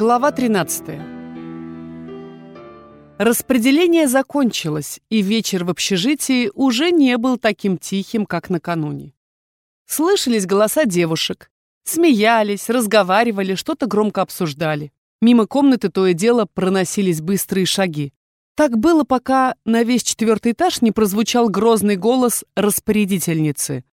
Глава 13. Распределение закончилось, и вечер в общежитии уже не был таким тихим, как накануне. Слышались голоса девушек. Смеялись, разговаривали, что-то громко обсуждали. Мимо комнаты то и дело проносились быстрые шаги. Так было, пока на весь четвертый этаж не прозвучал грозный голос распорядительницы.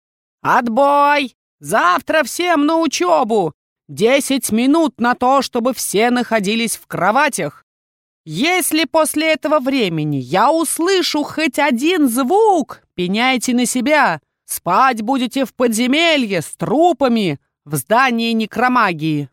«Отбой! Завтра всем на учебу! Десять минут на то, чтобы все находились в кроватях! Если после этого времени я услышу хоть один звук, пеняйте на себя! Спать будете в подземелье с трупами в здании некромагии!»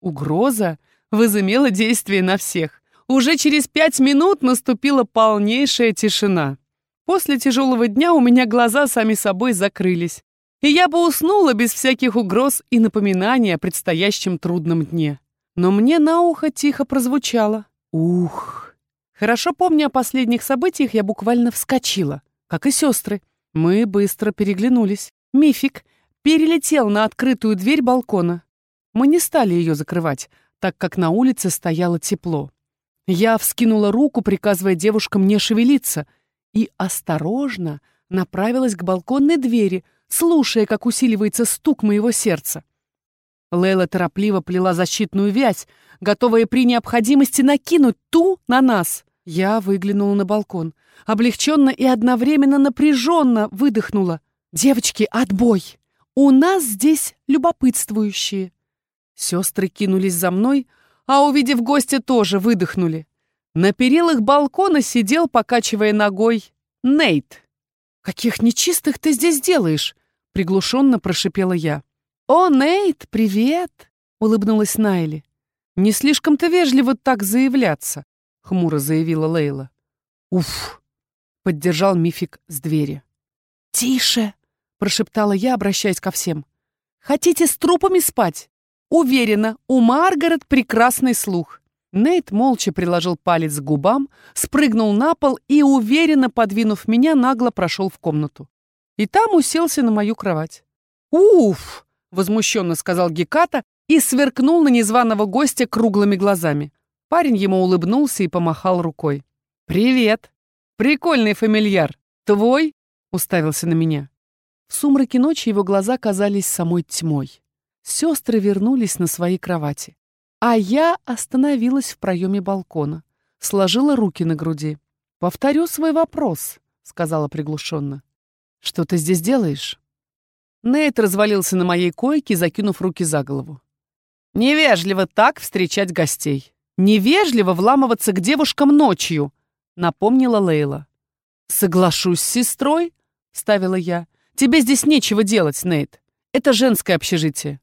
Угроза возымела действие на всех. Уже через пять минут наступила полнейшая тишина. После тяжелого дня у меня глаза сами собой закрылись, и я бы уснула без всяких угроз и напоминаний о предстоящем трудном дне. Но мне на ухо тихо прозвучало. Ух! Хорошо помня о последних событиях, я буквально вскочила, как и сестры. Мы быстро переглянулись. Мифик перелетел на открытую дверь балкона. Мы не стали ее закрывать, так как на улице стояло тепло. Я вскинула руку, приказывая девушкам не шевелиться, и осторожно направилась к балконной двери, слушая, как усиливается стук моего сердца. Лейла торопливо плела защитную вязь, готовая при необходимости накинуть ту на нас. Я выглянула на балкон. Облегченно и одновременно напряженно выдохнула. «Девочки, отбой! У нас здесь любопытствующие!» Сестры кинулись за мной, а, увидев гостя, тоже выдохнули. На перилах балкона сидел, покачивая ногой, Нейт. «Каких нечистых ты здесь делаешь?» — приглушенно прошипела я. «О, Нейт, привет!» — улыбнулась Найли. «Не слишком-то вежливо так заявляться», — хмуро заявила Лейла. «Уф!» — поддержал Мифик с двери. «Тише!» — прошептала я, обращаясь ко всем. «Хотите с трупами спать? Уверена, у Маргарет прекрасный слух. Нейт молча приложил палец к губам, спрыгнул на пол и, уверенно подвинув меня, нагло прошел в комнату. И там уселся на мою кровать. «Уф!» — возмущенно сказал Геката и сверкнул на незваного гостя круглыми глазами. Парень ему улыбнулся и помахал рукой. «Привет! Прикольный фамильяр! Твой?» — уставился на меня. В сумраке ночи его глаза казались самой тьмой. Сестры вернулись на свои кровати. А я остановилась в проеме балкона, сложила руки на груди. «Повторю свой вопрос», — сказала приглушенно. «Что ты здесь делаешь?» Нейт развалился на моей койке, закинув руки за голову. «Невежливо так встречать гостей. Невежливо вламываться к девушкам ночью», — напомнила Лейла. «Соглашусь с сестрой», — ставила я. «Тебе здесь нечего делать, Нейт. Это женское общежитие.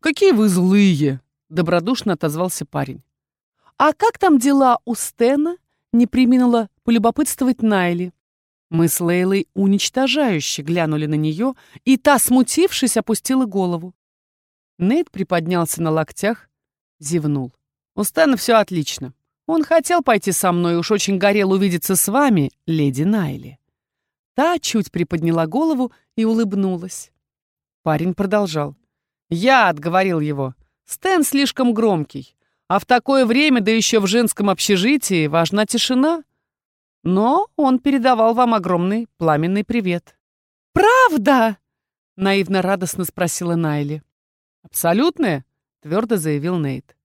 «Какие вы злые!» — добродушно отозвался парень. «А как там дела у Стена?» — не приминула полюбопытствовать Найли. Мы с Лейлой уничтожающе глянули на нее, и та, смутившись, опустила голову. Нейт приподнялся на локтях, зевнул. «У Стена все отлично. Он хотел пойти со мной, уж очень горел увидеться с вами, леди Найли». Та чуть приподняла голову и улыбнулась. Парень продолжал. Я отговорил его. Стэн слишком громкий. А в такое время, да еще в женском общежитии, важна тишина. Но он передавал вам огромный пламенный привет. «Правда?» — наивно-радостно спросила Найли. «Абсолютное?» — твердо заявил Нейт.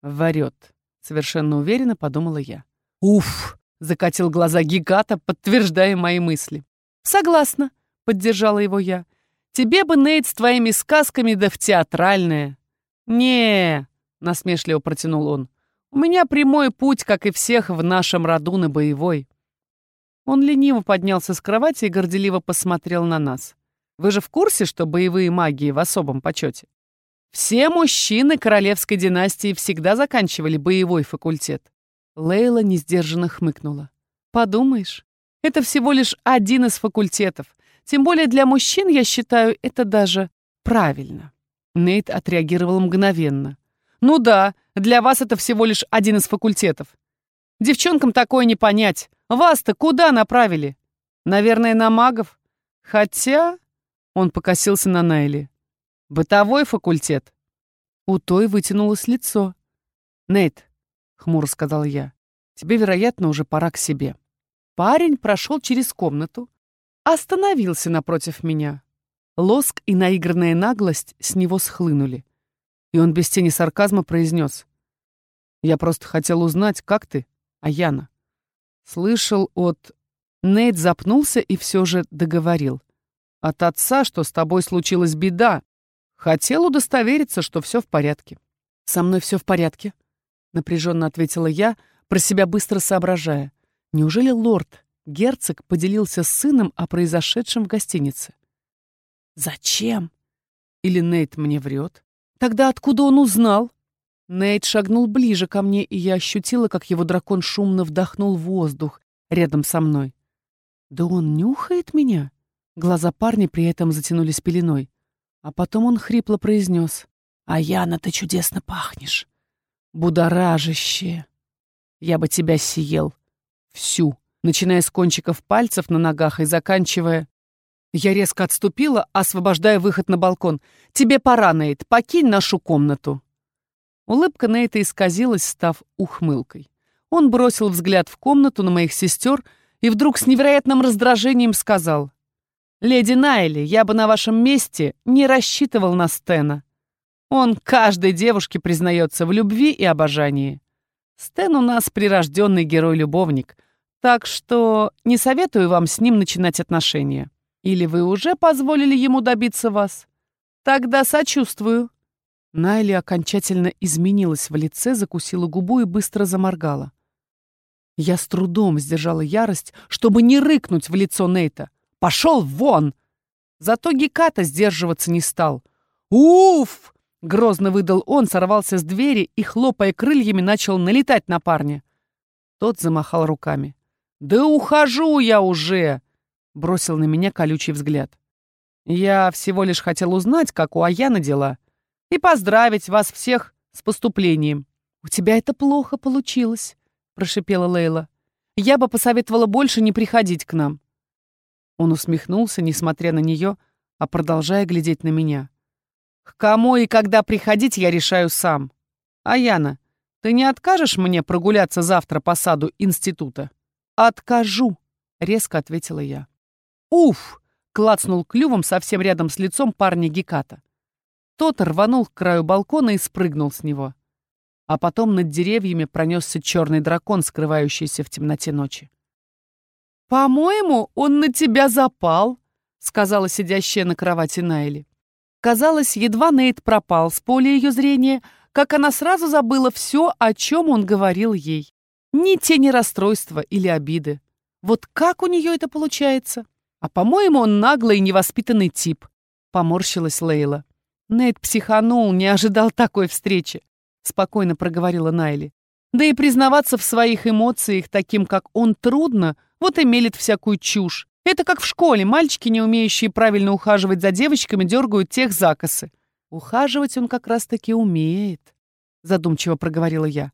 «Варет», — совершенно уверенно подумала я. «Уф!» — закатил глаза гигата, подтверждая мои мысли. «Согласна», — поддержала его я. Тебе бы, Нейт, с твоими сказками да в театральное. Не насмешливо протянул он. У меня прямой путь, как и всех в нашем роду на боевой. Он лениво поднялся с кровати и горделиво посмотрел на нас. Вы же в курсе, что боевые магии в особом почете? Все мужчины королевской династии всегда заканчивали боевой факультет. Лейла несдержанно хмыкнула. Подумаешь, это всего лишь один из факультетов. Тем более для мужчин, я считаю, это даже правильно. Нейт отреагировал мгновенно. Ну да, для вас это всего лишь один из факультетов. Девчонкам такое не понять. Вас-то куда направили? Наверное, на магов? Хотя... Он покосился на Найли. Бытовой факультет. У той вытянулось лицо. «Нейт», — хмуро сказал я, — «тебе, вероятно, уже пора к себе». Парень прошел через комнату, остановился напротив меня. Лоск и наигранная наглость с него схлынули. И он без тени сарказма произнес. «Я просто хотел узнать, как ты, Аяна». Слышал от... Нейт запнулся и все же договорил. «От отца, что с тобой случилась беда. Хотел удостовериться, что все в порядке». «Со мной все в порядке», — напряженно ответила я, про себя быстро соображая. «Неужели лорд, герцог, поделился с сыном о произошедшем в гостинице?» «Зачем?» Или Нейт мне врет? Тогда откуда он узнал? Нейт шагнул ближе ко мне, и я ощутила, как его дракон шумно вдохнул воздух рядом со мной. Да он нюхает меня? Глаза парня при этом затянулись пеленой. А потом он хрипло произнес. «А Яна, ты чудесно пахнешь. Будоражище. Я бы тебя съел. Всю, начиная с кончиков пальцев на ногах и заканчивая я резко отступила, освобождая выход на балкон. «Тебе пора, Нейт, покинь нашу комнату». Улыбка Нейта исказилась, став ухмылкой. Он бросил взгляд в комнату на моих сестер и вдруг с невероятным раздражением сказал. «Леди Найли, я бы на вашем месте не рассчитывал на Стена. Он каждой девушке признается в любви и обожании. Стэн у нас прирожденный герой-любовник, так что не советую вам с ним начинать отношения». Или вы уже позволили ему добиться вас? Тогда сочувствую». Найли окончательно изменилась в лице, закусила губу и быстро заморгала. Я с трудом сдержала ярость, чтобы не рыкнуть в лицо Нейта. «Пошел вон!» Зато Геката сдерживаться не стал. «Уф!» — грозно выдал он, сорвался с двери и, хлопая крыльями, начал налетать на парня. Тот замахал руками. «Да ухожу я уже!» Бросил на меня колючий взгляд. «Я всего лишь хотел узнать, как у Аяна дела, и поздравить вас всех с поступлением». «У тебя это плохо получилось», — прошипела Лейла. «Я бы посоветовала больше не приходить к нам». Он усмехнулся, несмотря на нее, а продолжая глядеть на меня. «К кому и когда приходить, я решаю сам. Аяна, ты не откажешь мне прогуляться завтра по саду института?» «Откажу», — резко ответила я. «Уф!» — клацнул клювом совсем рядом с лицом парня Геката. Тот рванул к краю балкона и спрыгнул с него. А потом над деревьями пронесся черный дракон, скрывающийся в темноте ночи. «По-моему, он на тебя запал», — сказала сидящая на кровати Найли. Казалось, едва Нейт пропал с поля ее зрения, как она сразу забыла все, о чем он говорил ей. Ни тени расстройства или обиды. Вот как у нее это получается? «А, по-моему, он наглый и невоспитанный тип», — поморщилась Лейла. «Нейт психанул, не ожидал такой встречи», — спокойно проговорила Найли. «Да и признаваться в своих эмоциях, таким как он, трудно, вот и мелет всякую чушь. Это как в школе, мальчики, не умеющие правильно ухаживать за девочками, дергают тех закосы. Ухаживать он как раз-таки умеет», — задумчиво проговорила я.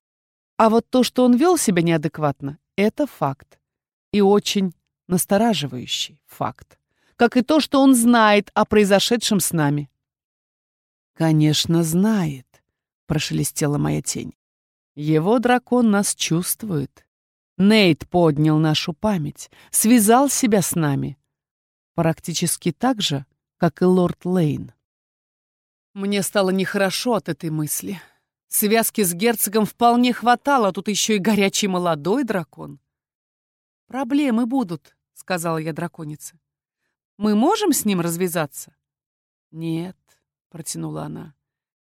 «А вот то, что он вел себя неадекватно, это факт. И очень настораживающий факт, как и то, что он знает о произошедшем с нами. «Конечно, знает», — прошелестела моя тень. «Его дракон нас чувствует. Нейт поднял нашу память, связал себя с нами. Практически так же, как и лорд Лейн». Мне стало нехорошо от этой мысли. Связки с герцогом вполне хватало, а тут еще и горячий молодой дракон. Проблемы будут, — сказала я драконице. «Мы можем с ним развязаться?» «Нет», — протянула она.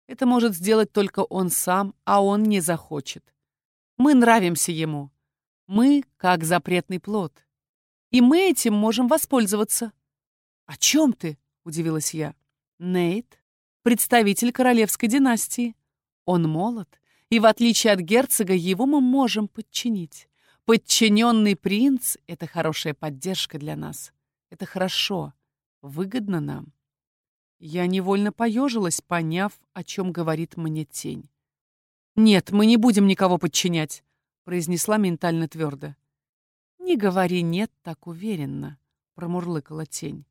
«Это может сделать только он сам, а он не захочет. Мы нравимся ему. Мы как запретный плод. И мы этим можем воспользоваться». «О чем ты?» — удивилась я. «Нейт — представитель королевской династии. Он молод, и в отличие от герцога его мы можем подчинить. Подчиненный принц — это хорошая поддержка для нас. Это хорошо, выгодно нам. Я невольно поежилась, поняв, о чем говорит мне тень. «Нет, мы не будем никого подчинять», — произнесла ментально твердо. «Не говори «нет» так уверенно», — промурлыкала тень.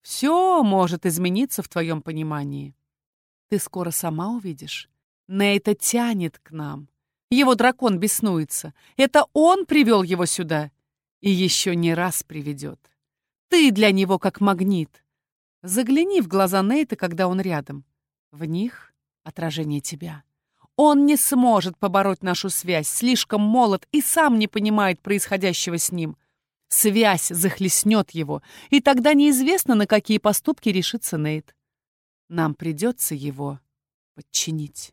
«Все может измениться в твоем понимании. Ты скоро сама увидишь. Нейта тянет к нам. Его дракон беснуется. Это он привел его сюда. И еще не раз приведет. Ты для него как магнит. Загляни в глаза Нейта, когда он рядом. В них отражение тебя. Он не сможет побороть нашу связь, слишком молод и сам не понимает происходящего с ним. Связь захлестнет его, и тогда неизвестно, на какие поступки решится Нейт. Нам придется его подчинить.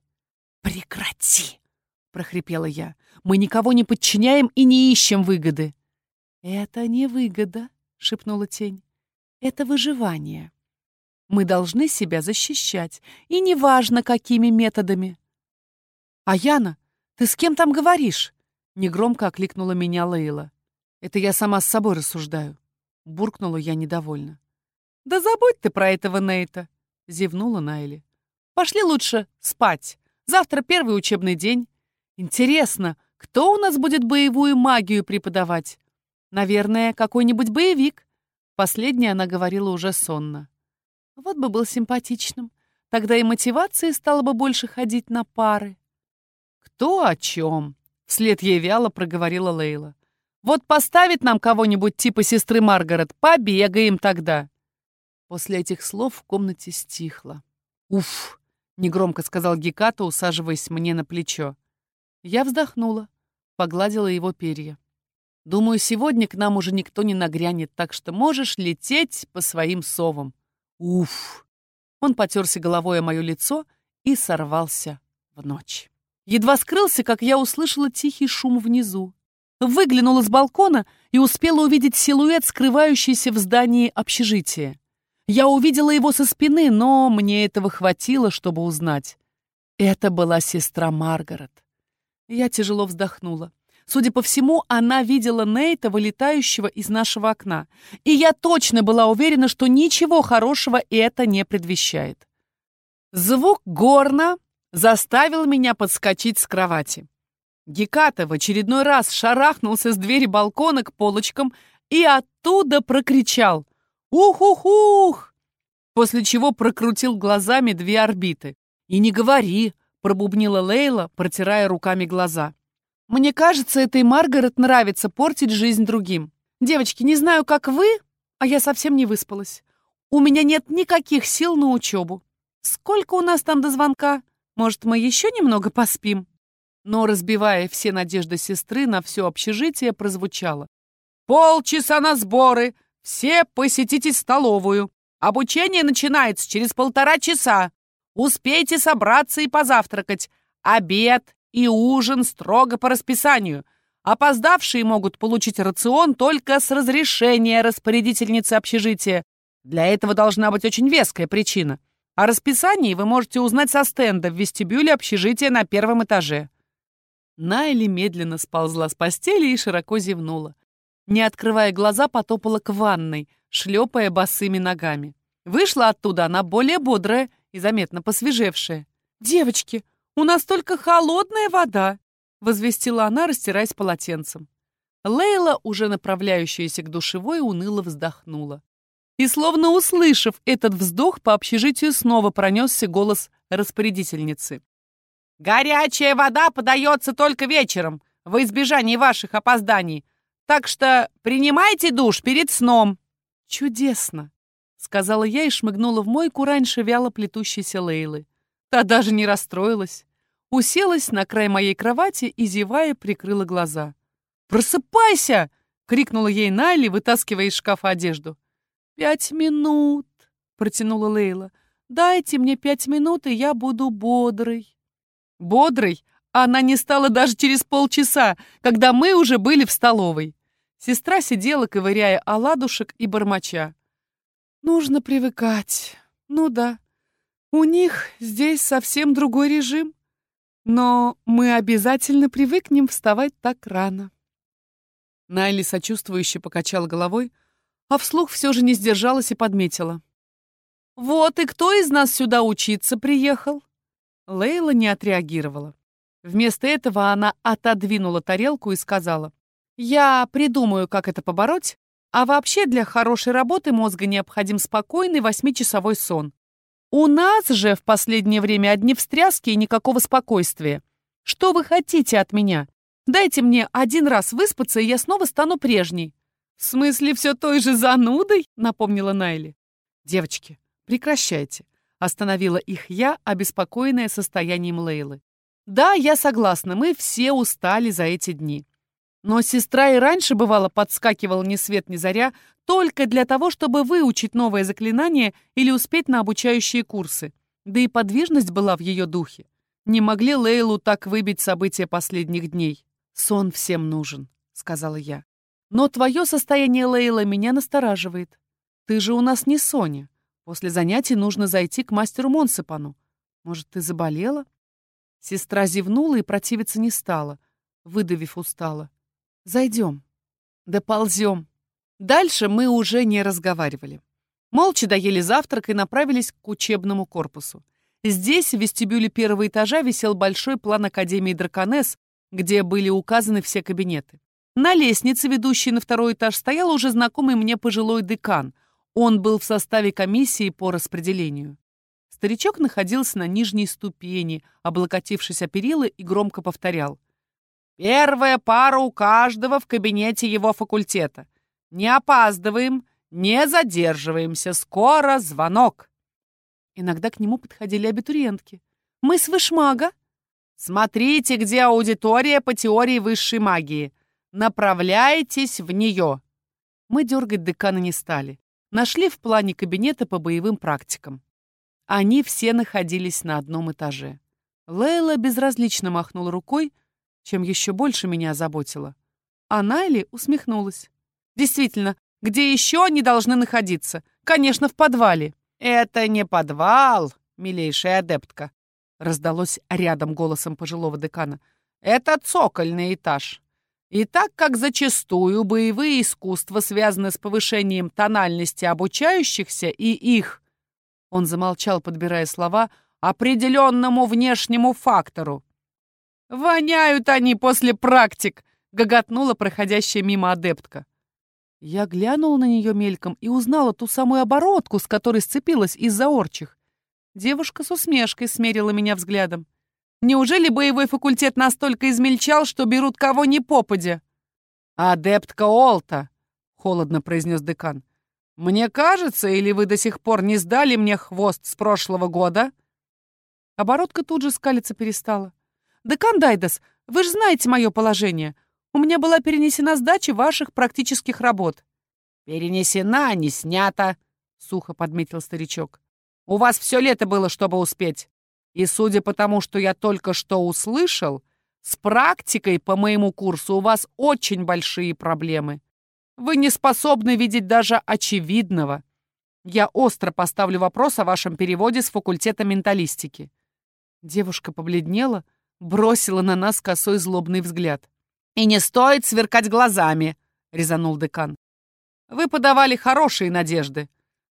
«Прекрати!» — прохрипела я. «Мы никого не подчиняем и не ищем выгоды». «Это не выгода», — шепнула тень. «Это выживание. Мы должны себя защищать, и неважно, какими методами». «А Яна, ты с кем там говоришь?» — негромко окликнула меня Лейла. «Это я сама с собой рассуждаю», — буркнула я недовольно. «Да забудь ты про этого Нейта», — зевнула Найли. «Пошли лучше спать. Завтра первый учебный день. Интересно, кто у нас будет боевую магию преподавать? Наверное, какой-нибудь боевик. Последнее она говорила уже сонно. Вот бы был симпатичным. Тогда и мотивации стало бы больше ходить на пары. «Кто о чем?» — вслед ей вяло проговорила Лейла. «Вот поставит нам кого-нибудь типа сестры Маргарет, побегаем тогда». После этих слов в комнате стихло. «Уф!» — негромко сказал Геката, усаживаясь мне на плечо. Я вздохнула, погладила его перья. Думаю, сегодня к нам уже никто не нагрянет, так что можешь лететь по своим совам. Уф! Он потерся головой о мое лицо и сорвался в ночь. Едва скрылся, как я услышала тихий шум внизу. Выглянула с балкона и успела увидеть силуэт, скрывающийся в здании общежития. Я увидела его со спины, но мне этого хватило, чтобы узнать. Это была сестра Маргарет. Я тяжело вздохнула. Судя по всему, она видела Нейта, вылетающего из нашего окна. И я точно была уверена, что ничего хорошего это не предвещает. Звук горна заставил меня подскочить с кровати. Геката в очередной раз шарахнулся с двери балкона к полочкам и оттуда прокричал «Ух-ух-ух!», после чего прокрутил глазами две орбиты. «И не говори!» Пробубнила Лейла, протирая руками глаза. «Мне кажется, этой Маргарет нравится портить жизнь другим. Девочки, не знаю, как вы, а я совсем не выспалась. У меня нет никаких сил на учебу. Сколько у нас там до звонка? Может, мы еще немного поспим?» Но, разбивая все надежды сестры на все общежитие, прозвучало. «Полчаса на сборы! Все посетите столовую! Обучение начинается через полтора часа!» Успейте собраться и позавтракать. Обед и ужин строго по расписанию. Опоздавшие могут получить рацион только с разрешения распорядительницы общежития. Для этого должна быть очень веская причина. О расписании вы можете узнать со стенда в вестибюле общежития на первом этаже. Найли медленно сползла с постели и широко зевнула. Не открывая глаза, потопала к ванной, шлепая босыми ногами. Вышла оттуда она более бодрая и заметно посвежевшая. «Девочки, у нас только холодная вода!» — возвестила она, растираясь полотенцем. Лейла, уже направляющаяся к душевой, уныло вздохнула. И, словно услышав этот вздох, по общежитию снова пронесся голос распорядительницы. «Горячая вода подается только вечером, во избежание ваших опозданий, так что принимайте душ перед сном». «Чудесно!» Сказала я и шмыгнула в мойку раньше вяло плетущейся Лейлы. Та даже не расстроилась. Уселась на край моей кровати и, зевая, прикрыла глаза. «Просыпайся!» — крикнула ей Найли, вытаскивая из шкафа одежду. «Пять минут!» — протянула Лейла. «Дайте мне пять минут, и я буду бодрой». Бодрой она не стала даже через полчаса, когда мы уже были в столовой. Сестра сидела, ковыряя оладушек и бормоча. Нужно привыкать. Ну да. У них здесь совсем другой режим. Но мы обязательно привыкнем вставать так рано. Найли сочувствующе покачала головой, а вслух все же не сдержалась и подметила. «Вот и кто из нас сюда учиться приехал?» Лейла не отреагировала. Вместо этого она отодвинула тарелку и сказала, «Я придумаю, как это побороть, а вообще для хорошей работы мозга необходим спокойный восьмичасовой сон. У нас же в последнее время одни встряски и никакого спокойствия. Что вы хотите от меня? Дайте мне один раз выспаться, и я снова стану прежней». «В смысле, все той же занудой?» — напомнила Найли. «Девочки, прекращайте», — остановила их я, обеспокоенная состоянием Лейлы. «Да, я согласна, мы все устали за эти дни. Но сестра и раньше, бывало, подскакивала ни свет ни заря только для того, чтобы выучить новое заклинание или успеть на обучающие курсы. Да и подвижность была в ее духе. Не могли Лейлу так выбить события последних дней. «Сон всем нужен», — сказала я. Но твое состояние, Лейла, меня настораживает. Ты же у нас не Соня. После занятий нужно зайти к мастеру Монсепану. Может, ты заболела?» Сестра зевнула и противиться не стала, выдавив устало. «Зайдем». «Да ползем». Дальше мы уже не разговаривали. Молча доели завтрак и направились к учебному корпусу. Здесь, в вестибюле первого этажа, висел большой план Академии Драконес, где были указаны все кабинеты. На лестнице, ведущей на второй этаж, стоял уже знакомый мне пожилой декан. Он был в составе комиссии по распределению. Старичок находился на нижней ступени, облокотившись о перила и громко повторял. «Первая пара у каждого в кабинете его факультета. Не опаздываем, не задерживаемся, скоро звонок». Иногда к нему подходили абитуриентки. «Мы с Вышмага». «Смотрите, где аудитория по теории высшей магии. Направляйтесь в нее!» Мы дергать декана не стали. Нашли в плане кабинета по боевым практикам. Они все находились на одном этаже. Лейла безразлично махнула рукой, чем еще больше меня озаботила. А Найли усмехнулась. «Действительно, где еще они должны находиться? Конечно, в подвале». «Это не подвал, милейшая адептка», — раздалось рядом голосом пожилого декана. «Это цокольный этаж. И так как зачастую боевые искусства связаны с повышением тональности обучающихся и их, он замолчал, подбирая слова, определенному внешнему фактору. «Воняют они после практик!» — гоготнула проходящая мимо адептка. Я глянула на нее мельком и узнала ту самую оборотку, с которой сцепилась из-за орчих. Девушка с усмешкой смерила меня взглядом. Неужели боевой факультет настолько измельчал, что берут кого ни попадя? «Адептка Олта», — холодно произнес декан. «Мне кажется, или вы до сих пор не сдали мне хвост с прошлого года?» Оборотка тут же скалиться перестала. «Декан Дайдас, вы же знаете мое положение. У меня была перенесена сдача ваших практических работ». «Перенесена, не снята», — сухо подметил старичок. «У вас все лето было, чтобы успеть. И судя по тому, что я только что услышал, с практикой по моему курсу у вас очень большие проблемы. Вы не способны видеть даже очевидного. Я остро поставлю вопрос о вашем переводе с факультета менталистики». Девушка побледнела, бросила на нас косой злобный взгляд. «И не стоит сверкать глазами», — резанул декан. «Вы подавали хорошие надежды.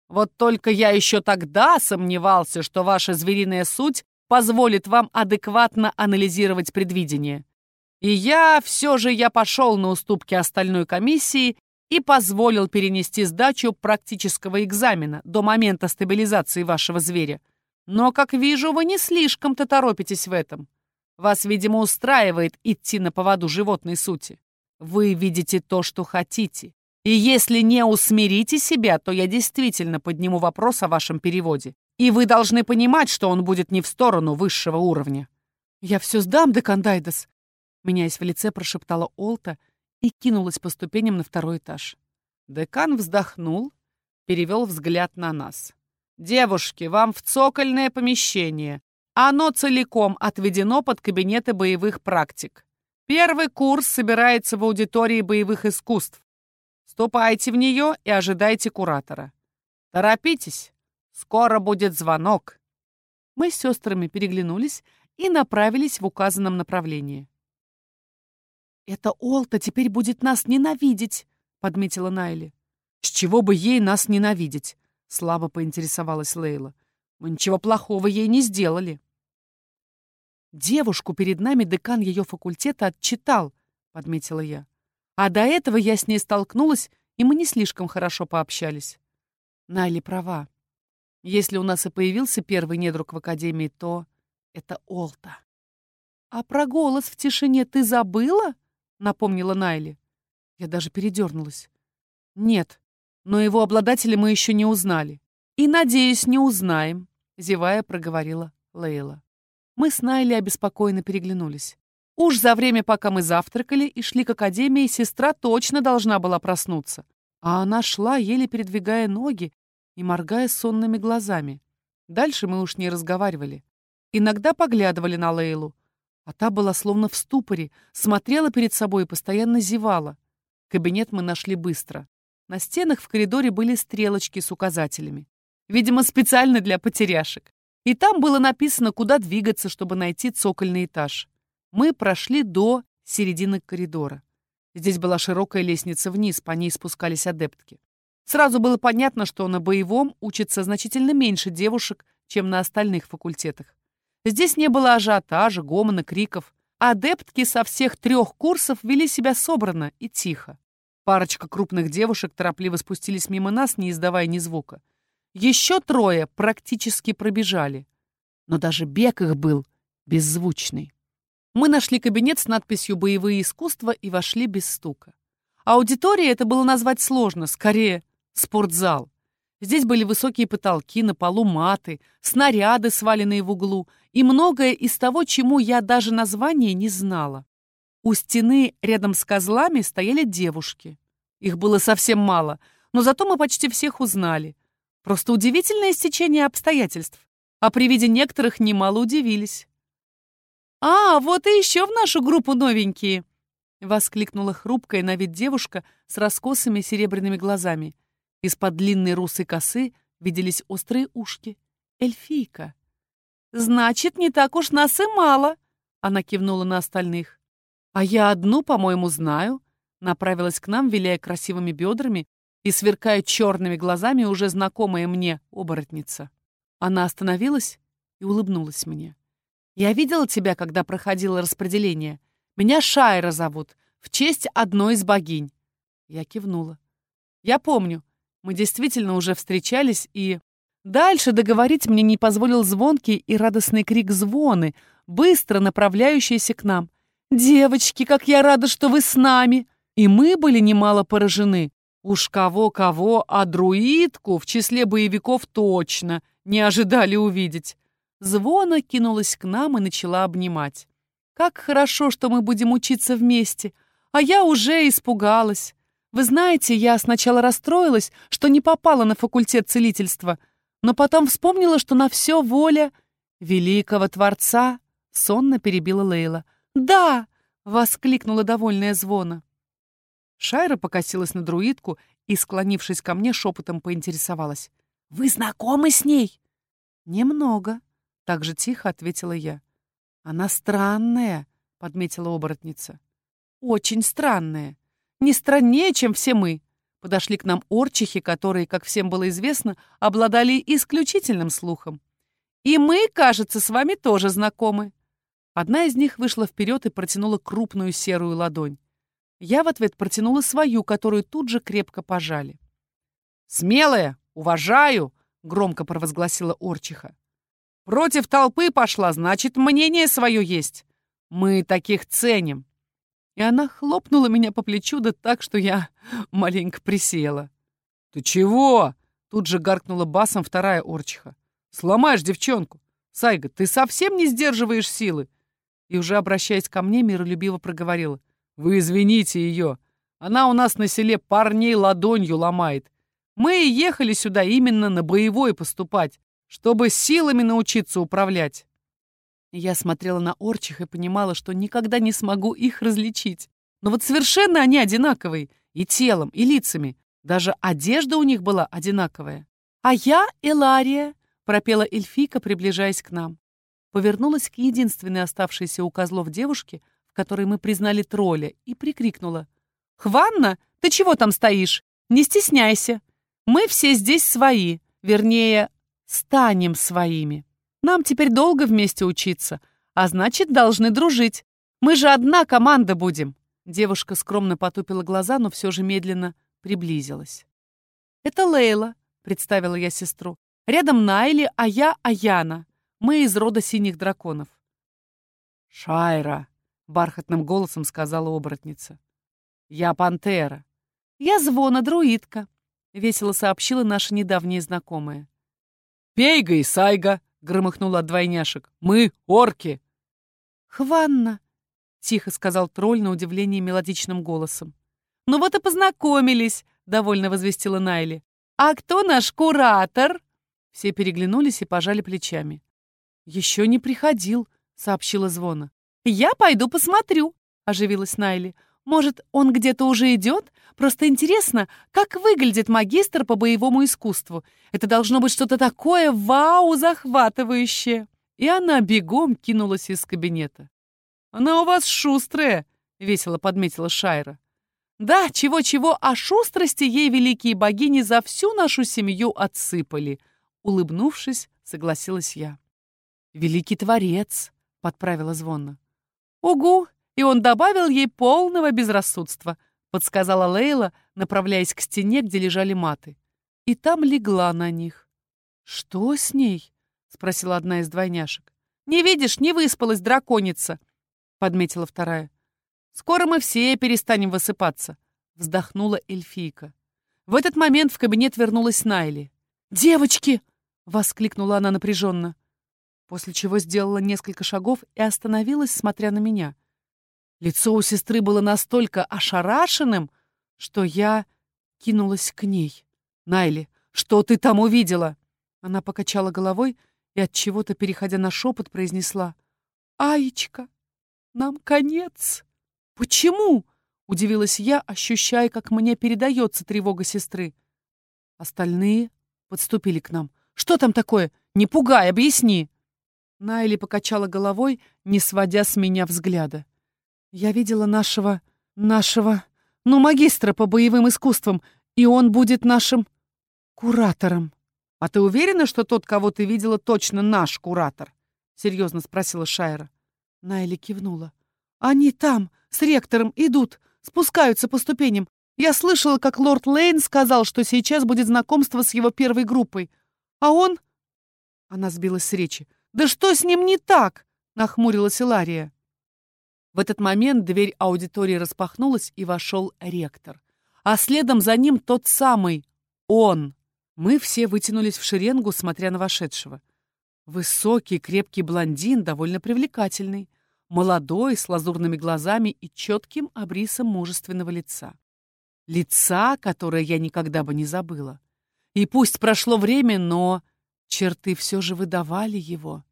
Вот только я еще тогда сомневался, что ваша звериная суть позволит вам адекватно анализировать предвидение. И я, все же, я пошел на уступки остальной комиссии и позволил перенести сдачу практического экзамена до момента стабилизации вашего зверя. Но, как вижу, вы не слишком-то торопитесь в этом. Вас, видимо, устраивает идти на поводу животной сути. Вы видите то, что хотите. И если не усмирите себя, то я действительно подниму вопрос о вашем переводе. И вы должны понимать, что он будет не в сторону высшего уровня. «Я все сдам, Декандайдес», — меняясь в лице, прошептала Олта и кинулась по ступеням на второй этаж. Декан вздохнул, перевел взгляд на нас. «Девушки, вам в цокольное помещение. Оно целиком отведено под кабинеты боевых практик. Первый курс собирается в аудитории боевых искусств. Ступайте в нее и ожидайте куратора. Торопитесь, скоро будет звонок. Мы с сестрами переглянулись и направились в указанном направлении. «Это Олта теперь будет нас ненавидеть», — подметила Найли. «С чего бы ей нас ненавидеть?» — слабо поинтересовалась Лейла. «Мы ничего плохого ей не сделали». «Девушку перед нами декан ее факультета отчитал», — подметила я. А до этого я с ней столкнулась, и мы не слишком хорошо пообщались. Найли права. Если у нас и появился первый недруг в Академии, то это Олта. «А про голос в тишине ты забыла?» — напомнила Найли. Я даже передернулась. «Нет, но его обладателя мы еще не узнали. И, надеюсь, не узнаем», — зевая проговорила Лейла. Мы с Найли обеспокоенно переглянулись. Уж за время, пока мы завтракали и шли к академии, сестра точно должна была проснуться. А она шла, еле передвигая ноги и моргая сонными глазами. Дальше мы уж не разговаривали. Иногда поглядывали на Лейлу, а та была словно в ступоре, смотрела перед собой и постоянно зевала. Кабинет мы нашли быстро. На стенах в коридоре были стрелочки с указателями. Видимо, специально для потеряшек. И там было написано, куда двигаться, чтобы найти цокольный этаж. Мы прошли до середины коридора. Здесь была широкая лестница вниз, по ней спускались адептки. Сразу было понятно, что на боевом учится значительно меньше девушек, чем на остальных факультетах. Здесь не было ажиотажа, гомона, криков. Адептки со всех трех курсов вели себя собранно и тихо. Парочка крупных девушек торопливо спустились мимо нас, не издавая ни звука. Еще трое практически пробежали. Но даже бег их был беззвучный. Мы нашли кабинет с надписью «Боевые искусства» и вошли без стука. Аудитория это было назвать сложно, скорее спортзал. Здесь были высокие потолки, на полу маты, снаряды, сваленные в углу, и многое из того, чему я даже название не знала. У стены рядом с козлами стояли девушки. Их было совсем мало, но зато мы почти всех узнали. Просто удивительное стечение обстоятельств. А при виде некоторых немало удивились. «А, вот и еще в нашу группу новенькие!» — воскликнула хрупкая на вид девушка с раскосыми серебряными глазами. Из-под длинной русой косы виделись острые ушки. Эльфийка. «Значит, не так уж нас и мало!» — она кивнула на остальных. «А я одну, по-моему, знаю», направилась к нам, виляя красивыми бедрами и сверкая черными глазами уже знакомая мне оборотница. Она остановилась и улыбнулась мне. «Я видела тебя, когда проходило распределение. Меня Шайра зовут, в честь одной из богинь». Я кивнула. «Я помню. Мы действительно уже встречались, и...» Дальше договорить мне не позволил звонкий и радостный крик звоны, быстро направляющийся к нам. «Девочки, как я рада, что вы с нами!» И мы были немало поражены. Уж кого-кого, а друидку в числе боевиков точно не ожидали увидеть. Звона кинулась к нам и начала обнимать. «Как хорошо, что мы будем учиться вместе! А я уже испугалась. Вы знаете, я сначала расстроилась, что не попала на факультет целительства, но потом вспомнила, что на все воля великого Творца», — сонно перебила Лейла. «Да!» — воскликнула довольная звона. Шайра покосилась на друидку и, склонившись ко мне, шепотом поинтересовалась. «Вы знакомы с ней?» «Немного», — так же тихо ответила я. «Она странная», — подметила оборотница. «Очень странная. Не страннее, чем все мы». Подошли к нам орчихи, которые, как всем было известно, обладали исключительным слухом. «И мы, кажется, с вами тоже знакомы». Одна из них вышла вперед и протянула крупную серую ладонь. Я в ответ протянула свою, которую тут же крепко пожали. «Смелая! Уважаю!» — громко провозгласила Орчиха. «Против толпы пошла, значит, мнение свое есть. Мы таких ценим». И она хлопнула меня по плечу, да так, что я маленько присела. «Ты чего?» — тут же гаркнула басом вторая Орчиха. «Сломаешь девчонку! Сайга, ты совсем не сдерживаешь силы? и уже обращаясь ко мне, миролюбиво проговорила. «Вы извините ее. Она у нас на селе парней ладонью ломает. Мы и ехали сюда именно на боевой поступать, чтобы силами научиться управлять». Я смотрела на орчих и понимала, что никогда не смогу их различить. Но вот совершенно они одинаковые. И телом, и лицами. Даже одежда у них была одинаковая. «А я Элария», — пропела эльфийка, приближаясь к нам повернулась к единственной оставшейся у козлов девушке, которой мы признали тролля, и прикрикнула. «Хванна, ты чего там стоишь? Не стесняйся. Мы все здесь свои, вернее, станем своими. Нам теперь долго вместе учиться, а значит, должны дружить. Мы же одна команда будем». Девушка скромно потупила глаза, но все же медленно приблизилась. «Это Лейла», — представила я сестру. «Рядом Найли, а я Аяна. Мы из рода синих драконов. «Шайра!» — бархатным голосом сказала оборотница. «Я пантера». «Я звона, друидка», — весело сообщила наша недавняя знакомая. «Пейга и Сайга!» — громыхнула от двойняшек. «Мы — орки!» «Хванна!» — тихо сказал тролль на удивление мелодичным голосом. «Ну вот и познакомились!» — довольно возвестила Найли. «А кто наш куратор?» Все переглянулись и пожали плечами. «Еще не приходил», — сообщила Звона. «Я пойду посмотрю», — оживилась Найли. «Может, он где-то уже идет? Просто интересно, как выглядит магистр по боевому искусству. Это должно быть что-то такое вау захватывающее». И она бегом кинулась из кабинета. «Она у вас шустрая», — весело подметила Шайра. «Да, чего-чего, а шустрости ей великие богини за всю нашу семью отсыпали», — улыбнувшись, согласилась я. «Великий творец», — подправила Звонна. «Угу!» И он добавил ей полного безрассудства, подсказала Лейла, направляясь к стене, где лежали маты. И там легла на них. «Что с ней?» — спросила одна из двойняшек. «Не видишь, не выспалась драконица», — подметила вторая. «Скоро мы все перестанем высыпаться», — вздохнула эльфийка. В этот момент в кабинет вернулась Найли. «Девочки!» — воскликнула она напряженно после чего сделала несколько шагов и остановилась, смотря на меня. Лицо у сестры было настолько ошарашенным, что я кинулась к ней. «Найли, что ты там увидела?» Она покачала головой и от чего-то, переходя на шепот, произнесла. «Аечка, нам конец!» «Почему?» — удивилась я, ощущая, как мне передается тревога сестры. Остальные подступили к нам. «Что там такое? Не пугай, объясни!» Найли покачала головой, не сводя с меня взгляда. «Я видела нашего... нашего... ну, магистра по боевым искусствам, и он будет нашим... куратором». «А ты уверена, что тот, кого ты видела, точно наш куратор?» — серьезно спросила Шайра. Найли кивнула. «Они там, с ректором, идут, спускаются по ступеням. Я слышала, как лорд Лейн сказал, что сейчас будет знакомство с его первой группой. А он...» Она сбилась с речи. «Да что с ним не так?» — нахмурилась Илария. В этот момент дверь аудитории распахнулась, и вошел ректор. А следом за ним тот самый он. Мы все вытянулись в шеренгу, смотря на вошедшего. Высокий, крепкий блондин, довольно привлекательный. Молодой, с лазурными глазами и четким обрисом мужественного лица. Лица, которое я никогда бы не забыла. И пусть прошло время, но Черты все же выдавали его.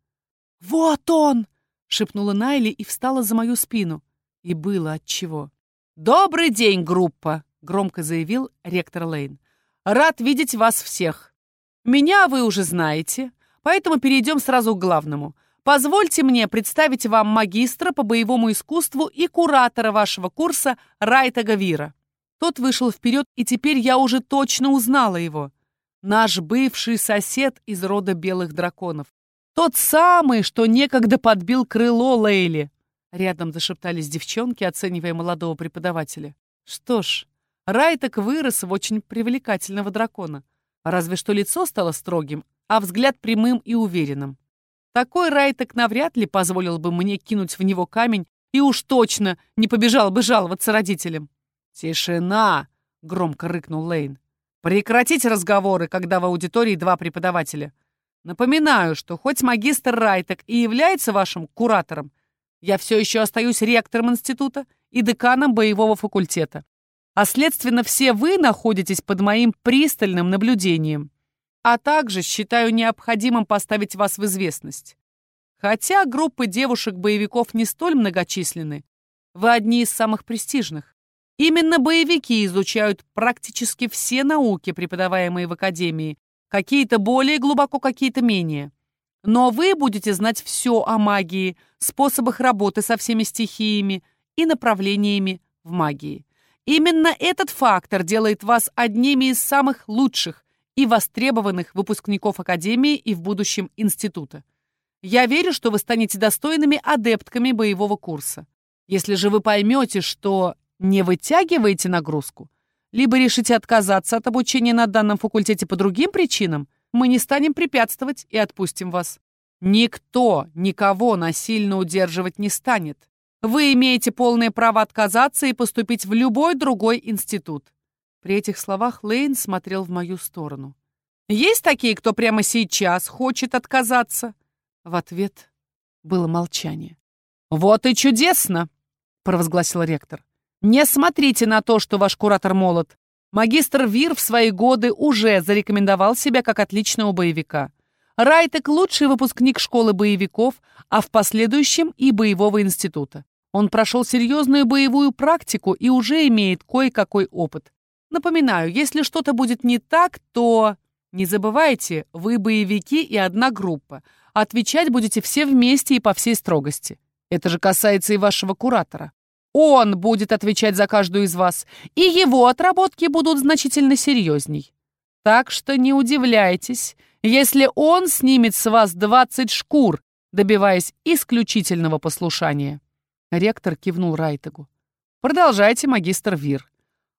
«Вот он!» — шепнула Найли и встала за мою спину. И было отчего. «Добрый день, группа!» — громко заявил ректор Лейн. «Рад видеть вас всех. Меня вы уже знаете, поэтому перейдем сразу к главному. Позвольте мне представить вам магистра по боевому искусству и куратора вашего курса Райта Гавира». Тот вышел вперед, и теперь я уже точно узнала его. Наш бывший сосед из рода белых драконов. Тот самый, что некогда подбил крыло Лейли. Рядом зашептались девчонки, оценивая молодого преподавателя. Что ж, Райтек вырос в очень привлекательного дракона. Разве что лицо стало строгим, а взгляд прямым и уверенным. Такой Райтек навряд ли позволил бы мне кинуть в него камень и уж точно не побежал бы жаловаться родителям. «Тишина!» — громко рыкнул Лейн. Прекратить разговоры, когда в аудитории два преподавателя. Напоминаю, что хоть магистр Райтек и является вашим куратором, я все еще остаюсь ректором института и деканом боевого факультета. А следственно, все вы находитесь под моим пристальным наблюдением. А также считаю необходимым поставить вас в известность. Хотя группы девушек-боевиков не столь многочисленны, вы одни из самых престижных. Именно боевики изучают практически все науки, преподаваемые в академии, какие-то более глубоко, какие-то менее. Но вы будете знать все о магии, способах работы со всеми стихиями и направлениями в магии. Именно этот фактор делает вас одними из самых лучших и востребованных выпускников Академии и в будущем института. Я верю, что вы станете достойными адептками боевого курса. Если же вы поймете, что не вытягиваете нагрузку, либо решите отказаться от обучения на данном факультете по другим причинам, мы не станем препятствовать и отпустим вас. Никто никого насильно удерживать не станет. Вы имеете полное право отказаться и поступить в любой другой институт. При этих словах Лейн смотрел в мою сторону. Есть такие, кто прямо сейчас хочет отказаться? В ответ было молчание. Вот и чудесно, провозгласил ректор. Не смотрите на то, что ваш куратор молод. Магистр Вир в свои годы уже зарекомендовал себя как отличного боевика. Райтек – лучший выпускник школы боевиков, а в последующем и боевого института. Он прошел серьезную боевую практику и уже имеет кое-какой опыт. Напоминаю, если что-то будет не так, то... Не забывайте, вы боевики и одна группа. Отвечать будете все вместе и по всей строгости. Это же касается и вашего куратора. Он будет отвечать за каждую из вас, и его отработки будут значительно серьезней. Так что не удивляйтесь, если он снимет с вас 20 шкур, добиваясь исключительного послушания. Ректор кивнул Райтегу. Продолжайте, магистр Вир.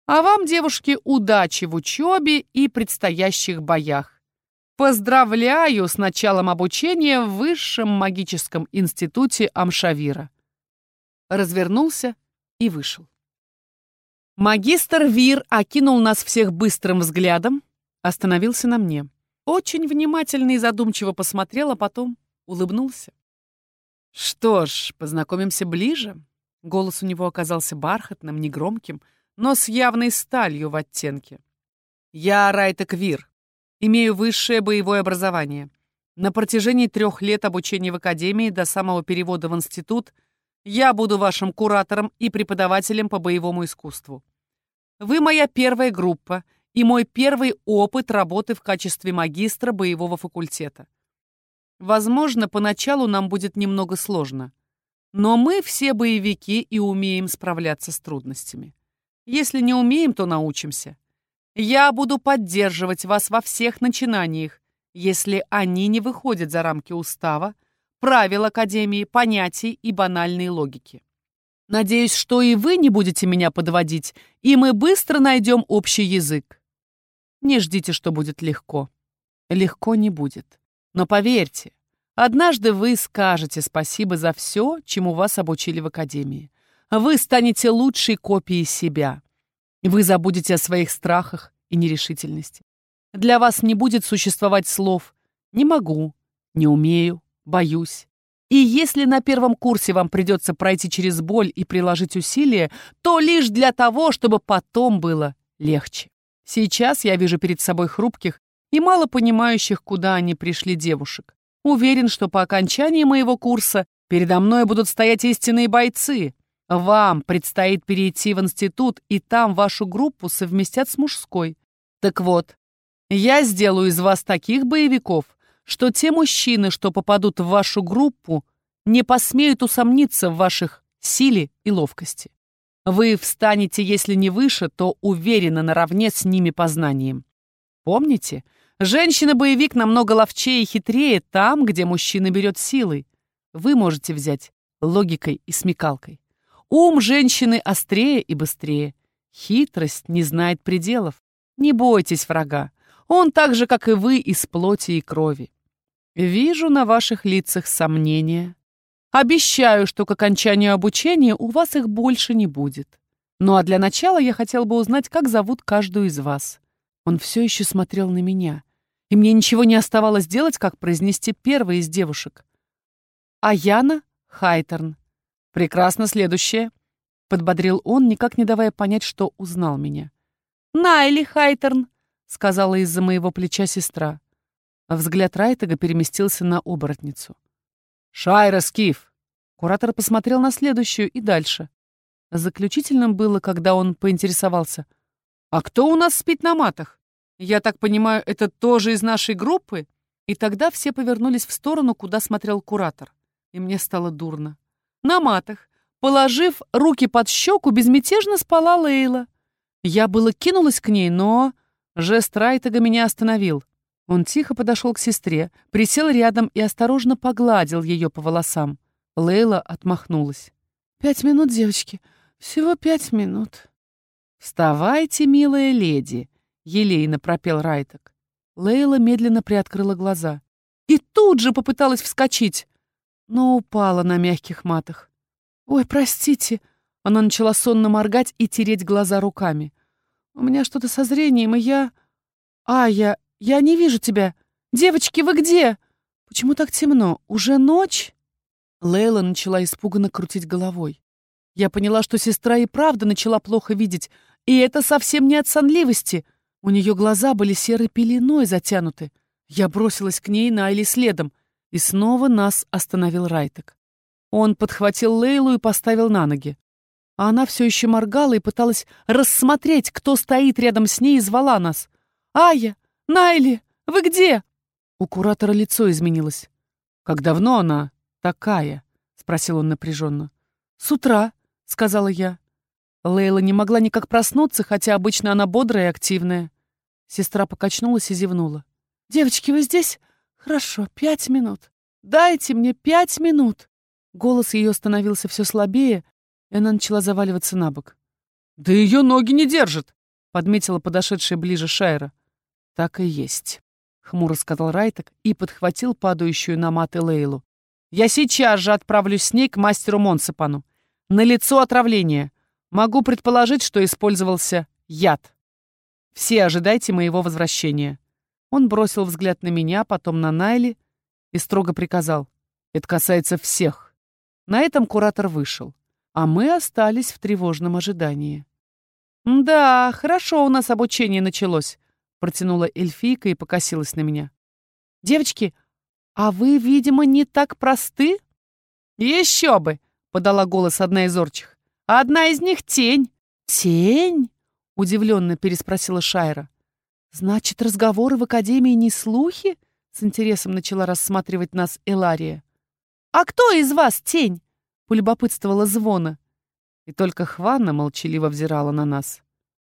А вам, девушки, удачи в учебе и предстоящих боях. Поздравляю с началом обучения в Высшем магическом институте Амшавира. Развернулся и вышел. Магистр Вир окинул нас всех быстрым взглядом, остановился на мне. Очень внимательно и задумчиво посмотрел, а потом улыбнулся. «Что ж, познакомимся ближе». Голос у него оказался бархатным, негромким, но с явной сталью в оттенке. «Я Райтек Вир. Имею высшее боевое образование. На протяжении трех лет обучения в академии до самого перевода в институт я буду вашим куратором и преподавателем по боевому искусству. Вы моя первая группа — и мой первый опыт работы в качестве магистра боевого факультета. Возможно, поначалу нам будет немного сложно. Но мы все боевики и умеем справляться с трудностями. Если не умеем, то научимся. Я буду поддерживать вас во всех начинаниях, если они не выходят за рамки устава, правил Академии, понятий и банальной логики. Надеюсь, что и вы не будете меня подводить, и мы быстро найдем общий язык. Не ждите, что будет легко. Легко не будет. Но поверьте, однажды вы скажете спасибо за все, чему вас обучили в академии. Вы станете лучшей копией себя. Вы забудете о своих страхах и нерешительности. Для вас не будет существовать слов «не могу», «не умею», «боюсь». И если на первом курсе вам придется пройти через боль и приложить усилия, то лишь для того, чтобы потом было легче. Сейчас я вижу перед собой хрупких и мало понимающих, куда они пришли девушек. Уверен, что по окончании моего курса передо мной будут стоять истинные бойцы. Вам предстоит перейти в институт, и там вашу группу совместят с мужской. Так вот, я сделаю из вас таких боевиков, что те мужчины, что попадут в вашу группу, не посмеют усомниться в ваших силе и ловкости. Вы встанете, если не выше, то уверенно наравне с ними по знаниям. Помните, женщина-боевик намного ловчее и хитрее там, где мужчина берет силой. Вы можете взять логикой и смекалкой. Ум женщины острее и быстрее. Хитрость не знает пределов. Не бойтесь врага. Он так же, как и вы, из плоти и крови. Вижу на ваших лицах сомнения, Обещаю, что к окончанию обучения у вас их больше не будет. Ну а для начала я хотел бы узнать, как зовут каждую из вас. Он все еще смотрел на меня, и мне ничего не оставалось делать, как произнести первой из девушек. Аяна Хайтерн. Прекрасно, следующее. Подбодрил он, никак не давая понять, что узнал меня. «Найли Хайтерн», — сказала из-за моего плеча сестра. Взгляд Райтага переместился на оборотницу. «Шайра Скиф!» Куратор посмотрел на следующую и дальше. Заключительным было, когда он поинтересовался. «А кто у нас спит на матах? Я так понимаю, это тоже из нашей группы?» И тогда все повернулись в сторону, куда смотрел куратор. И мне стало дурно. На матах, положив руки под щеку, безмятежно спала Лейла. Я было кинулась к ней, но... Жест Райтага меня остановил. Он тихо подошел к сестре, присел рядом и осторожно погладил ее по волосам. Лейла отмахнулась. «Пять минут, девочки. Всего пять минут». «Вставайте, милая леди», — елейно пропел Райток. Лейла медленно приоткрыла глаза. и тут же попыталась вскочить, но упала на мягких матах. «Ой, простите!» Она начала сонно моргать и тереть глаза руками. «У меня что-то со зрением, и я...» «А, я... я не вижу тебя! Девочки, вы где? Почему так темно? Уже ночь?» Лейла начала испуганно крутить головой. Я поняла, что сестра и правда начала плохо видеть, и это совсем не от сонливости. У нее глаза были серой пеленой затянуты. Я бросилась к ней на Айли следом, и снова нас остановил Райтек. Он подхватил Лейлу и поставил на ноги. А она все еще моргала и пыталась рассмотреть, кто стоит рядом с ней и звала нас. «Ая! Найли! Вы где?» У куратора лицо изменилось. «Как давно она такая?» — спросил он напряженно. «С утра», — сказала я. Лейла не могла никак проснуться, хотя обычно она бодрая и активная. Сестра покачнулась и зевнула. «Девочки, вы здесь? Хорошо, пять минут. Дайте мне пять минут!» Голос ее становился все слабее, и она начала заваливаться на бок. «Да ее ноги не держат!» — подметила подошедшая ближе Шайра. «Так и есть», — хмуро сказал Райтек и подхватил падающую на маты Лейлу. «Я сейчас же отправлюсь с ней к мастеру Монсепану. На лицо отравление. Могу предположить, что использовался яд. Все ожидайте моего возвращения». Он бросил взгляд на меня, потом на Найли и строго приказал. «Это касается всех». На этом куратор вышел, а мы остались в тревожном ожидании. «Да, хорошо у нас обучение началось», — протянула эльфийка и покосилась на меня. «Девочки, а вы, видимо, не так просты?» «Еще бы!» — подала голос одна из орчих. «Одна из них — тень». «Тень?» — удивленно переспросила Шайра. «Значит, разговоры в Академии не слухи?» — с интересом начала рассматривать нас Элария. «А кто из вас тень?» — полюбопытствовала Звона. И только Хванна молчаливо взирала на нас.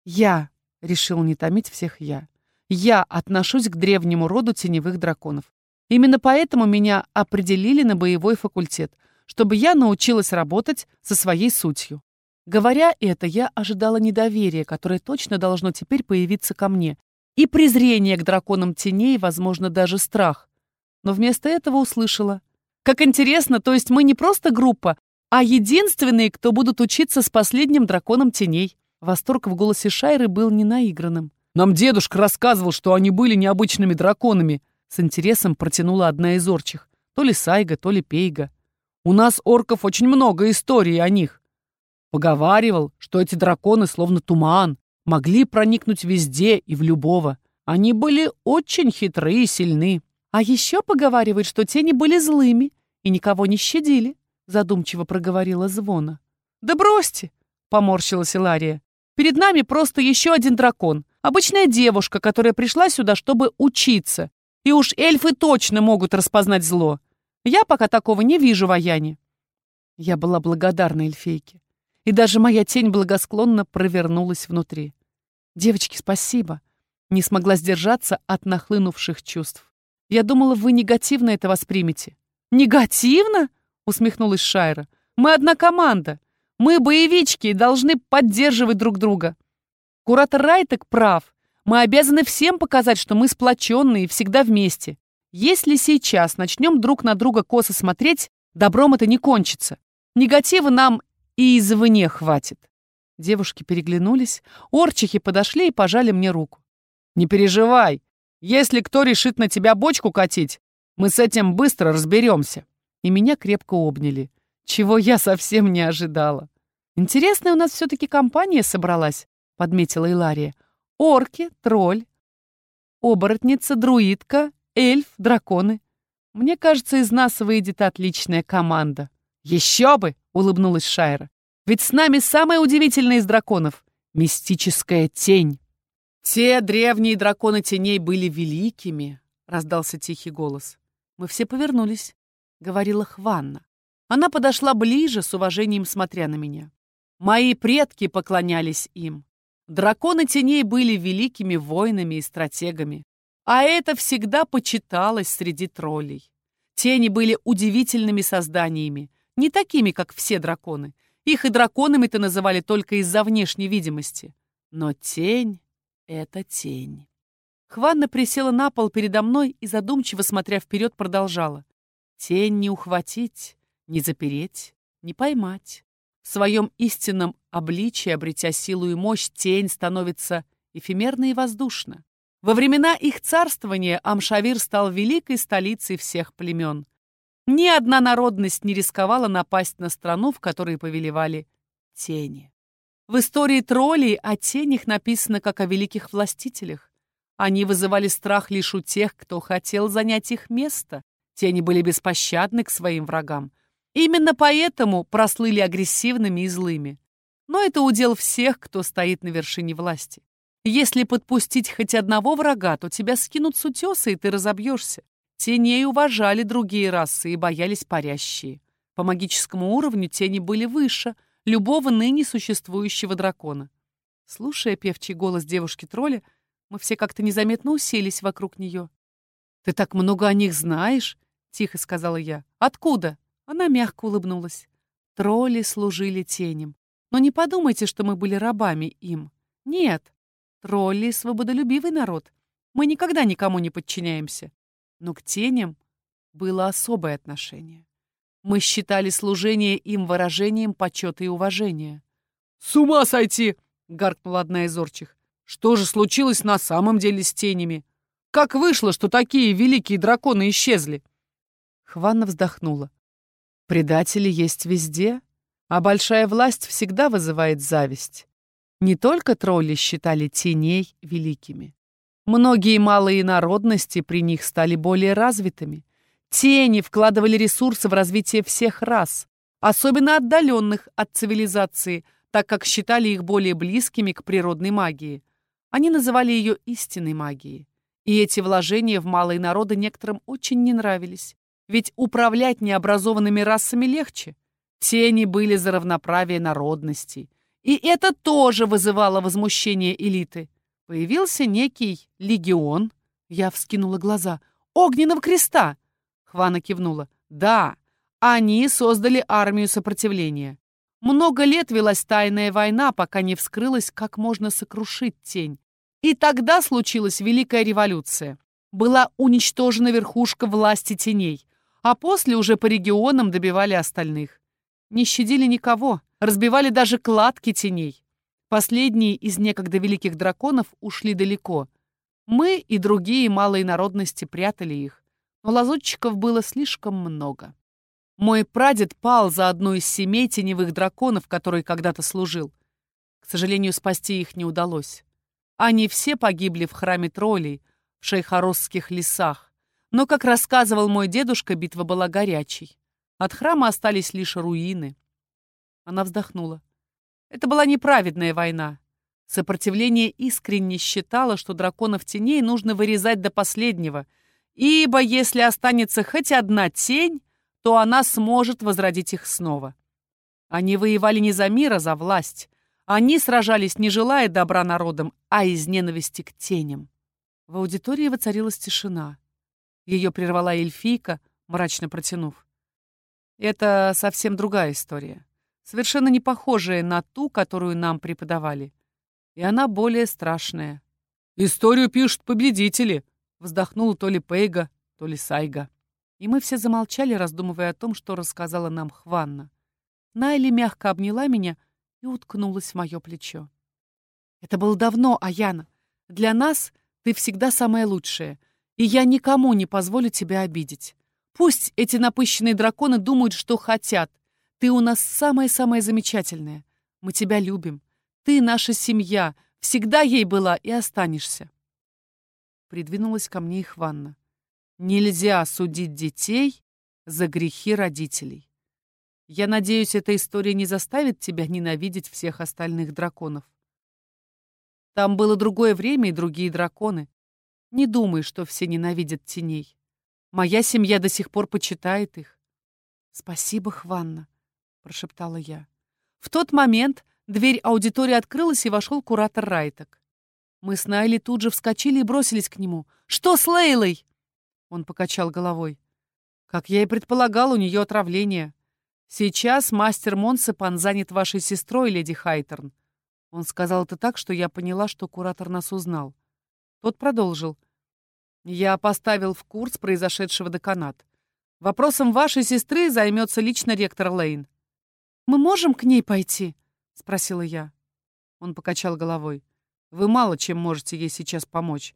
«Я!» — решил не томить всех я. «Я отношусь к древнему роду теневых драконов. Именно поэтому меня определили на боевой факультет, чтобы я научилась работать со своей сутью. Говоря это, я ожидала недоверия, которое точно должно теперь появиться ко мне, и презрение к драконам теней, возможно, даже страх. Но вместо этого услышала. Как интересно, то есть мы не просто группа, а единственные, кто будут учиться с последним драконом теней. Восторг в голосе Шайры был ненаигранным. «Нам дедушка рассказывал, что они были необычными драконами», с интересом протянула одна из орчих. То ли Сайга, то ли Пейга. «У нас, орков, очень много историй о них. Поговаривал, что эти драконы словно туман, могли проникнуть везде и в любого. Они были очень хитрые и сильны. А еще поговаривают, что тени были злыми и никого не щадили, задумчиво проговорила Звона. Да бросьте, поморщилась Илария. Перед нами просто еще один дракон. Обычная девушка, которая пришла сюда, чтобы учиться. И уж эльфы точно могут распознать зло. Я пока такого не вижу в Аяне. Я была благодарна эльфейке. И даже моя тень благосклонно провернулась внутри. «Девочки, спасибо!» Не смогла сдержаться от нахлынувших чувств. «Я думала, вы негативно это воспримете». «Негативно?» — усмехнулась Шайра. «Мы одна команда. Мы боевички должны поддерживать друг друга. Куратор Райтек прав. Мы обязаны всем показать, что мы сплоченные и всегда вместе. Если сейчас начнем друг на друга косо смотреть, добром это не кончится. Негатива нам и извне хватит. Девушки переглянулись, орчихи подошли и пожали мне руку. «Не переживай. Если кто решит на тебя бочку катить, мы с этим быстро разберемся». И меня крепко обняли, чего я совсем не ожидала. «Интересная у нас все-таки компания собралась», — подметила Илария. «Орки, тролль, оборотница, друидка, эльф, драконы. Мне кажется, из нас выйдет отличная команда». «Еще бы!» — улыбнулась Шайра. Ведь с нами самое удивительное из драконов — мистическая тень. Те древние драконы теней были великими, — раздался тихий голос. Мы все повернулись, — говорила Хванна. Она подошла ближе, с уважением смотря на меня. Мои предки поклонялись им. Драконы теней были великими воинами и стратегами. А это всегда почиталось среди троллей. Тени были удивительными созданиями, не такими, как все драконы, их и драконами-то называли только из-за внешней видимости. Но тень — это тень. Хванна присела на пол передо мной и, задумчиво смотря вперед, продолжала. Тень не ухватить, не запереть, не поймать. В своем истинном обличии, обретя силу и мощь, тень становится эфемерно и воздушно. Во времена их царствования Амшавир стал великой столицей всех племен. Ни одна народность не рисковала напасть на страну, в которой повелевали тени. В истории троллей о тенях написано как о великих властителях. Они вызывали страх лишь у тех, кто хотел занять их место. Тени были беспощадны к своим врагам. Именно поэтому прослыли агрессивными и злыми. Но это удел всех, кто стоит на вершине власти. Если подпустить хоть одного врага, то тебя скинут с утеса, и ты разобьешься. Теней уважали другие расы и боялись парящие. По магическому уровню тени были выше любого ныне существующего дракона. Слушая певчий голос девушки-тролля, мы все как-то незаметно уселись вокруг нее. «Ты так много о них знаешь?» — тихо сказала я. «Откуда?» Она мягко улыбнулась. Тролли служили теням. Но не подумайте, что мы были рабами им. Нет, тролли — свободолюбивый народ. Мы никогда никому не подчиняемся. Но к теням было особое отношение. Мы считали служение им выражением почета и уважения. «С ума сойти!» — гаркнула одна из орчих. «Что же случилось на самом деле с тенями? Как вышло, что такие великие драконы исчезли?» Хванна вздохнула. Предатели есть везде, а большая власть всегда вызывает зависть. Не только тролли считали теней великими. Многие малые народности при них стали более развитыми. Тени вкладывали ресурсы в развитие всех рас, особенно отдаленных от цивилизации, так как считали их более близкими к природной магии. Они называли ее истинной магией. И эти вложения в малые народы некоторым очень не нравились. Ведь управлять необразованными расами легче. Тени были за равноправие народностей. И это тоже вызывало возмущение элиты. Появился некий легион. Я вскинула глаза. «Огненного креста!» Хвана кивнула. «Да, они создали армию сопротивления. Много лет велась тайная война, пока не вскрылась, как можно сокрушить тень. И тогда случилась Великая революция. Была уничтожена верхушка власти теней а после уже по регионам добивали остальных. Не щадили никого, разбивали даже кладки теней. Последние из некогда великих драконов ушли далеко. Мы и другие малые народности прятали их, но лазутчиков было слишком много. Мой прадед пал за одну из семей теневых драконов, который когда-то служил. К сожалению, спасти их не удалось. Они все погибли в храме троллей, в шейхоросских лесах. Но, как рассказывал мой дедушка, битва была горячей. От храма остались лишь руины. Она вздохнула. Это была неправедная война. Сопротивление искренне считало, что драконов теней нужно вырезать до последнего, ибо если останется хоть одна тень, то она сможет возродить их снова. Они воевали не за мир, а за власть. Они сражались, не желая добра народам, а из ненависти к теням. В аудитории воцарилась тишина. Ее прервала эльфийка, мрачно протянув. Это совсем другая история. Совершенно не похожая на ту, которую нам преподавали. И она более страшная. «Историю пишут победители!» Вздохнула то ли Пейга, то ли Сайга. И мы все замолчали, раздумывая о том, что рассказала нам Хванна. Найли мягко обняла меня и уткнулась в мое плечо. «Это было давно, Аяна. Для нас ты всегда самая лучшая. И я никому не позволю тебя обидеть. Пусть эти напыщенные драконы думают, что хотят. Ты у нас самая-самая замечательная. Мы тебя любим. Ты наша семья. Всегда ей была и останешься. Придвинулась ко мне их Хванна. Нельзя судить детей за грехи родителей. Я надеюсь, эта история не заставит тебя ненавидеть всех остальных драконов. Там было другое время и другие драконы. Не думай, что все ненавидят теней. Моя семья до сих пор почитает их. Спасибо, Хванна, прошептала я. В тот момент дверь аудитории открылась, и вошел куратор Райток. Мы с Найли тут же вскочили и бросились к нему. «Что с Лейлой?» Он покачал головой. «Как я и предполагал, у нее отравление. Сейчас мастер Монсепан занят вашей сестрой, леди Хайтерн». Он сказал это так, что я поняла, что куратор нас узнал. Тот продолжил. Я поставил в курс произошедшего деканат. Вопросом вашей сестры займется лично ректор Лейн. «Мы можем к ней пойти?» — спросила я. Он покачал головой. «Вы мало чем можете ей сейчас помочь.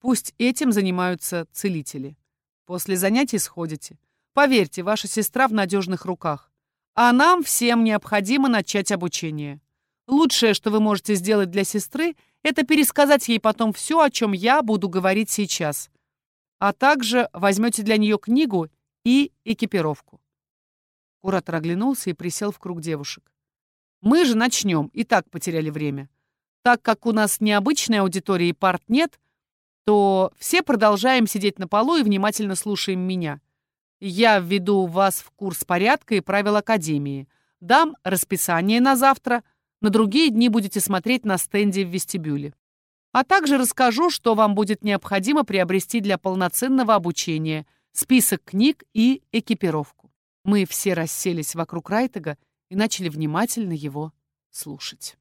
Пусть этим занимаются целители. После занятий сходите. Поверьте, ваша сестра в надежных руках. А нам всем необходимо начать обучение. Лучшее, что вы можете сделать для сестры, это пересказать ей потом все, о чем я буду говорить сейчас. А также возьмете для нее книгу и экипировку. Куратор оглянулся и присел в круг девушек. Мы же начнем, и так потеряли время. Так как у нас необычной аудитории парт нет, то все продолжаем сидеть на полу и внимательно слушаем меня. Я введу вас в курс порядка и правил Академии. Дам расписание на завтра — на другие дни будете смотреть на стенде в вестибюле. А также расскажу, что вам будет необходимо приобрести для полноценного обучения, список книг и экипировку. Мы все расселись вокруг Райтега и начали внимательно его слушать.